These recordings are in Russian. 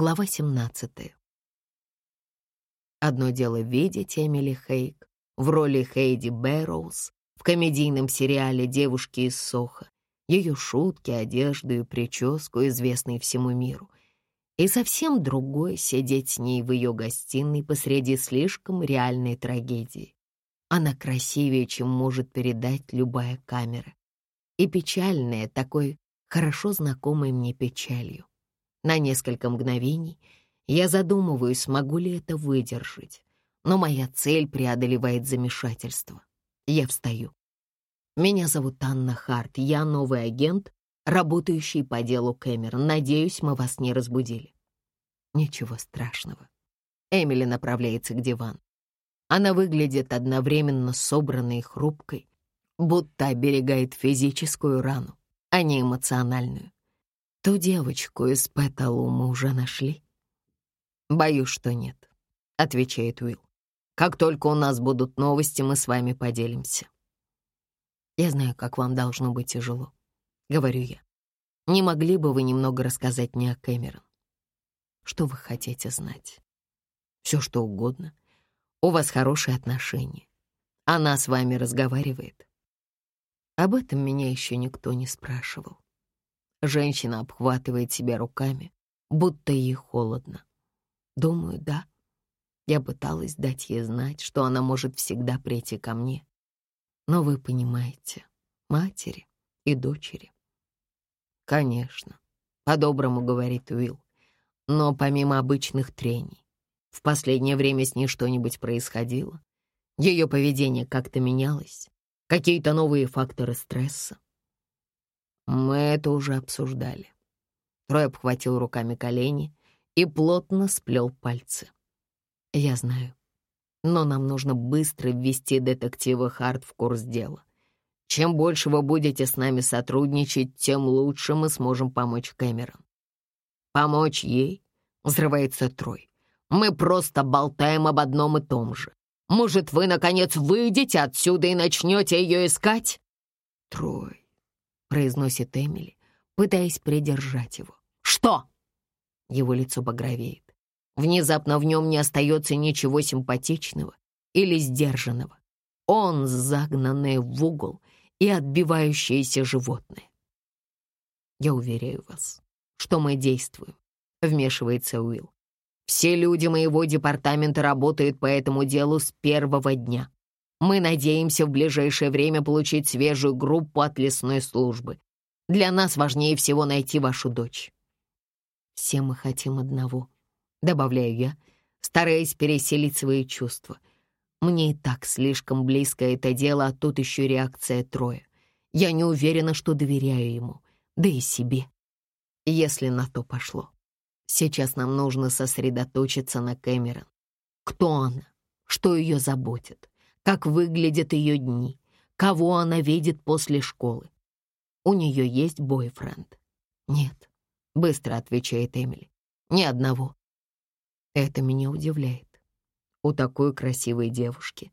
Глава 17. Одно дело видеть Эмили Хейк в роли Хейди Бэрроуз в комедийном сериале «Девушки из Соха», ее шутки, одежду и прическу, известные всему миру. И совсем другое — сидеть с ней в ее гостиной посреди слишком реальной трагедии. Она красивее, чем может передать любая камера. И печальная, такой хорошо знакомой мне печалью. На несколько мгновений я задумываюсь, смогу ли это выдержать. Но моя цель преодолевает замешательство. Я встаю. Меня зовут Анна Харт, я новый агент, работающий по делу Кэмерон. Надеюсь, мы вас не разбудили. Ничего страшного. Эмили направляется к дивану. Она выглядит одновременно собранной и хрупкой, будто оберегает физическую рану, а не эмоциональную. Ту девочку из Пэталу мы уже нашли? Боюсь, что нет, — отвечает Уилл. Как только у нас будут новости, мы с вами поделимся. Я знаю, как вам должно быть тяжело, — говорю я. Не могли бы вы немного рассказать мне о Кэмерон? Что вы хотите знать? Все, что угодно. У вас хорошие отношения. Она с вами разговаривает. Об этом меня еще никто не спрашивал. Женщина обхватывает себя руками, будто ей холодно. Думаю, да. Я пыталась дать ей знать, что она может всегда прийти ко мне. Но вы понимаете, матери и дочери. Конечно, по-доброму говорит Уилл. Но помимо обычных трений, в последнее время с ней что-нибудь происходило? Ее поведение как-то менялось? Какие-то новые факторы стресса? Мы это уже обсуждали. Трой обхватил руками колени и плотно сплел пальцы. Я знаю, но нам нужно быстро ввести детектива Харт в курс дела. Чем больше вы будете с нами сотрудничать, тем лучше мы сможем помочь Кэмерон. Помочь ей? Взрывается Трой. Мы просто болтаем об одном и том же. Может, вы, наконец, выйдете отсюда и начнете ее искать? Трой, — произносит Эмили, пытаясь придержать его. «Что?» Его лицо багровеет. Внезапно в нем не остается ничего симпатичного или сдержанного. Он загнанное в угол и отбивающееся животное. «Я уверяю вас, что мы действуем», — вмешивается Уилл. «Все люди моего департамента работают по этому делу с первого дня. Мы надеемся в ближайшее время получить свежую группу от лесной службы. Для нас важнее всего найти вашу дочь. Все мы хотим одного, добавляю я, стараясь переселить свои чувства. Мне и так слишком близко это дело, а тут еще реакция Троя. Я не уверена, что доверяю ему, да и себе. Если на то пошло. Сейчас нам нужно сосредоточиться на Кэмерон. Кто она? Что ее заботит? Как выглядят ее дни, кого она видит после школы. У нее есть бойфренд? Нет, быстро отвечает Эмили. Ни одного. Это меня удивляет. У такой красивой девушки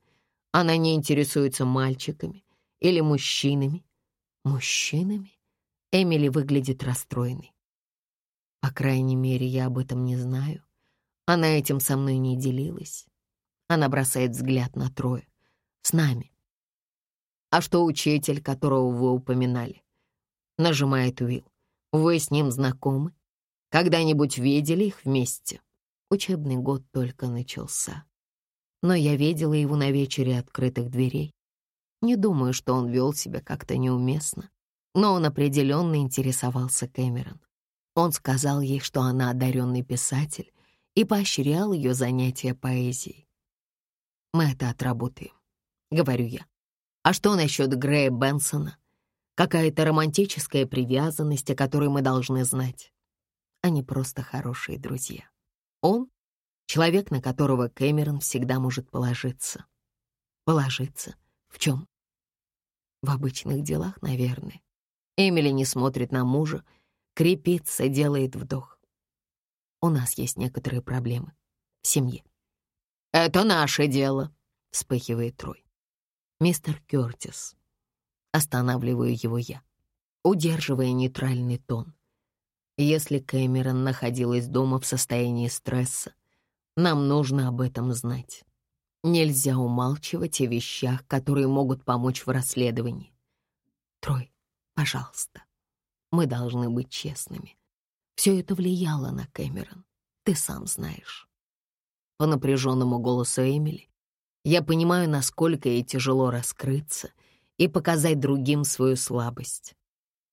она не интересуется мальчиками или мужчинами. Мужчинами? Эмили выглядит расстроенной. По крайней мере, я об этом не знаю. Она этим со мной не делилась. Она бросает взгляд на Троя с нами. А что учитель, которого вы упоминали? Нажимает Уилл. Вы с ним знакомы? Когда-нибудь видели их вместе? Учебный год только начался. Но я видела его на вечере открытых дверей. Не думаю, что он вел себя как-то неуместно, но он определенно интересовался Кэмерон. Он сказал ей, что она одаренный писатель, и поощрял ее занятия поэзией. Мы это отработаем. — говорю я. «А что насчет Грея Бенсона? Какая-то романтическая привязанность, о которой мы должны знать. Они просто хорошие друзья. Он — человек, на которого Кэмерон всегда может положиться. Положиться? В чем? В обычных делах, наверное. Эмили не смотрит на мужа, крепится, делает вдох. У нас есть некоторые проблемы в семье. «Это наше дело», — вспыхивает Трой мистер Кёртис. Останавливаю его я, удерживая нейтральный тон. Если Кэмерон находилась дома в состоянии стресса, нам нужно об этом знать. Нельзя умалчивать о вещах, которые могут помочь в расследовании. Трой, пожалуйста, мы должны быть честными. Все это влияло на Кэмерон, ты сам знаешь. По напряженному голосу Эмили я понимаю, насколько ей тяжело раскрыться и показать другим свою слабость.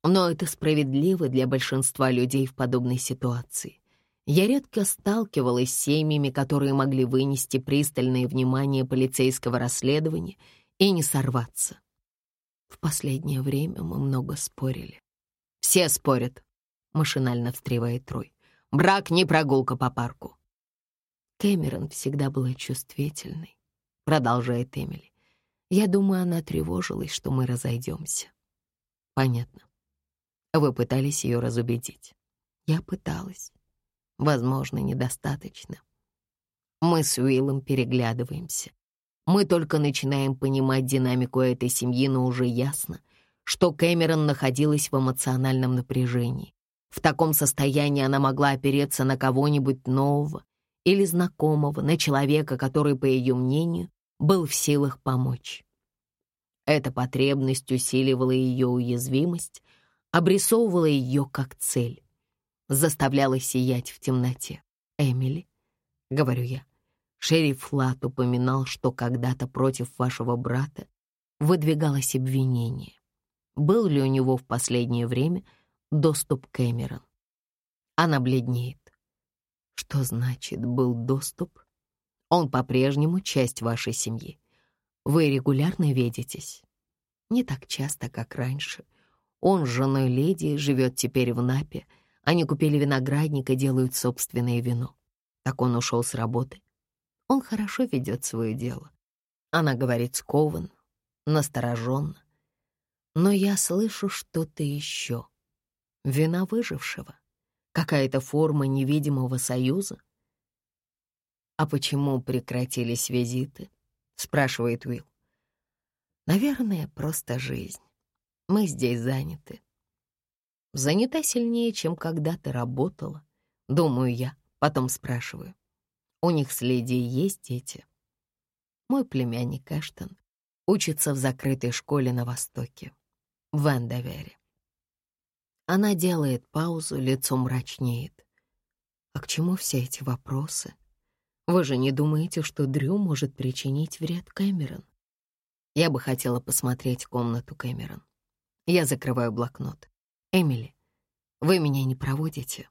Но это справедливо для большинства людей в подобной ситуации. Я редко сталкивалась с семьями, которые могли вынести пристальное внимание полицейского расследования и не сорваться. В последнее время мы много спорили. «Все спорят», — машинально встревает Трой. «Брак не прогулка по парку». Кэмерон всегда была чувствительной, продолжает Эмили. Я думаю, она тревожилась, что мы разойдемся. Понятно. Вы пытались ее разубедить. Я пыталась. Возможно, недостаточно. Мы с Уиллом переглядываемся. Мы только начинаем понимать динамику этой семьи, но уже ясно, что Кэмерон находилась в эмоциональном напряжении. В таком состоянии она могла опереться на кого-нибудь нового или знакомого, на человека, который, по ее мнению, был в силах помочь. Эта потребность усиливала ее уязвимость, обрисовывала ее как цель, заставляла сиять в темноте. «Эмили», — говорю я, — шериф Лат упоминал, что когда-то против вашего брата выдвигалось обвинение. Был ли у него в последнее время доступ к Эмерон? Она бледнеет. Что значит «был доступ»? Он по-прежнему часть вашей семьи. Вы регулярно видитесь? Не так часто, как раньше. Он с женой леди живет теперь в Напе. Они купили виноградник и делают собственное вино. Так он ушел с работы. Он хорошо ведет свое дело. Она говорит скованно, настороженно. Но я слышу что-то еще. Вина выжившего. Какая-то форма невидимого союза. «А почему прекратились визиты?» — спрашивает Уилл. «Наверное, просто жизнь. Мы здесь заняты. Занята сильнее, чем когда ты работала, думаю я, потом спрашиваю. У них с Леди есть дети? Мой племянник Эштон учится в закрытой школе на Востоке, в Эндовере. Она делает паузу, лицо мрачнеет. А к чему все эти вопросы? Вы же не думаете, что Дрю может причинить вред Кэмерон? Я бы хотела посмотреть комнату Кэмерон. Я закрываю блокнот. «Эмили, вы меня не проводите?»